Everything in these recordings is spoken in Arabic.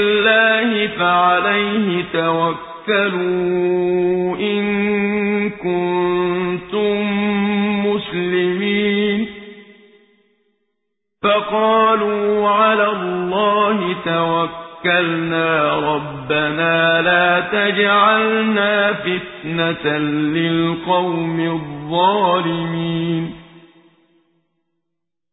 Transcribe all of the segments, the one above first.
بالله فعليه توكلوا إن كنتم مسلمين. فقالوا على الله توكلنا ربنا لا تجعلنا فتنة للقوم الظالمين.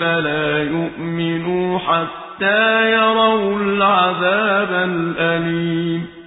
فلا يؤمنوا حتى يروا العذاب الأليم.